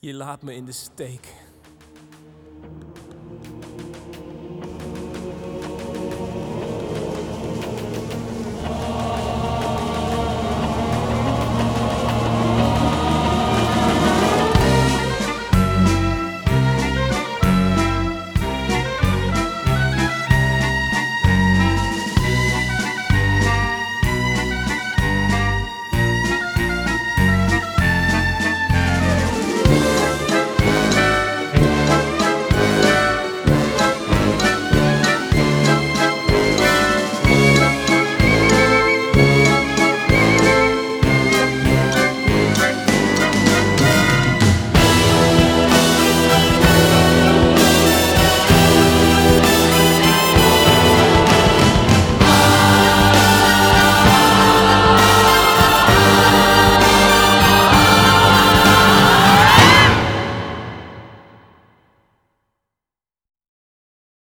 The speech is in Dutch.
Je laat me in de steek.